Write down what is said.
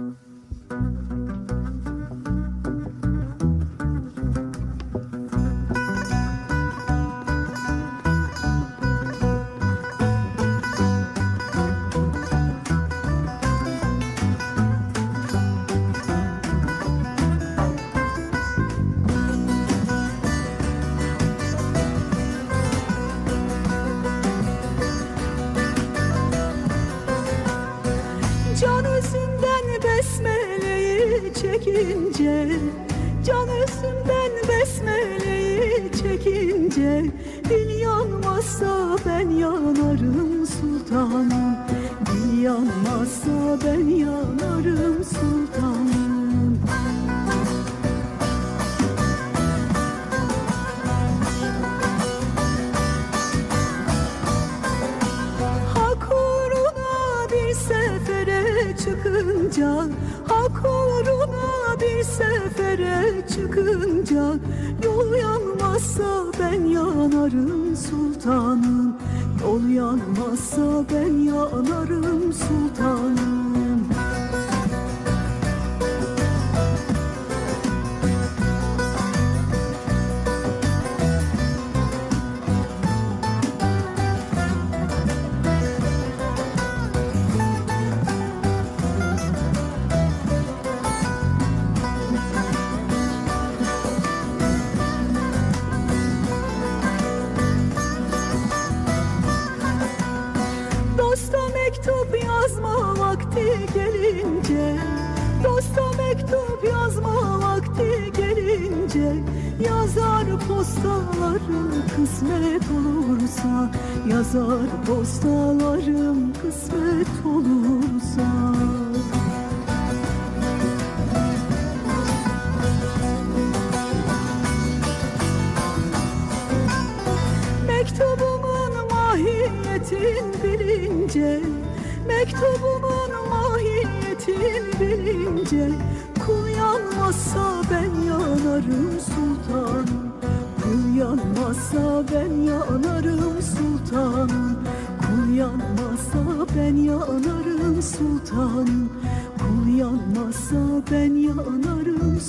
Can özünden besmeleyi çekince Can özünden besmeleyi çekince Dil yanmazsa ben yanarım sultanım. Dil yanmazsa ben yanarım sultanım çıkınca Hak uğruna bir sefere çıkınca Yol yanmazsa ben yanarım sultanım. Yol yanmazsa ben yanarım sultanım vakti gelince Dosta mektup yazma vakti gelince Yazar postalarım kısmet olursa Yazar postalarım kısmet olursa. Mektubumun mahiyetin bilince Mektubumun mahiyetin bilince Kul yanmazsa ben yanarım sultanım Kul yanmazsa ben yanarım sultanım Kul yanmazsa ben yanarım sultanım Kul yanmazsa ben yanarım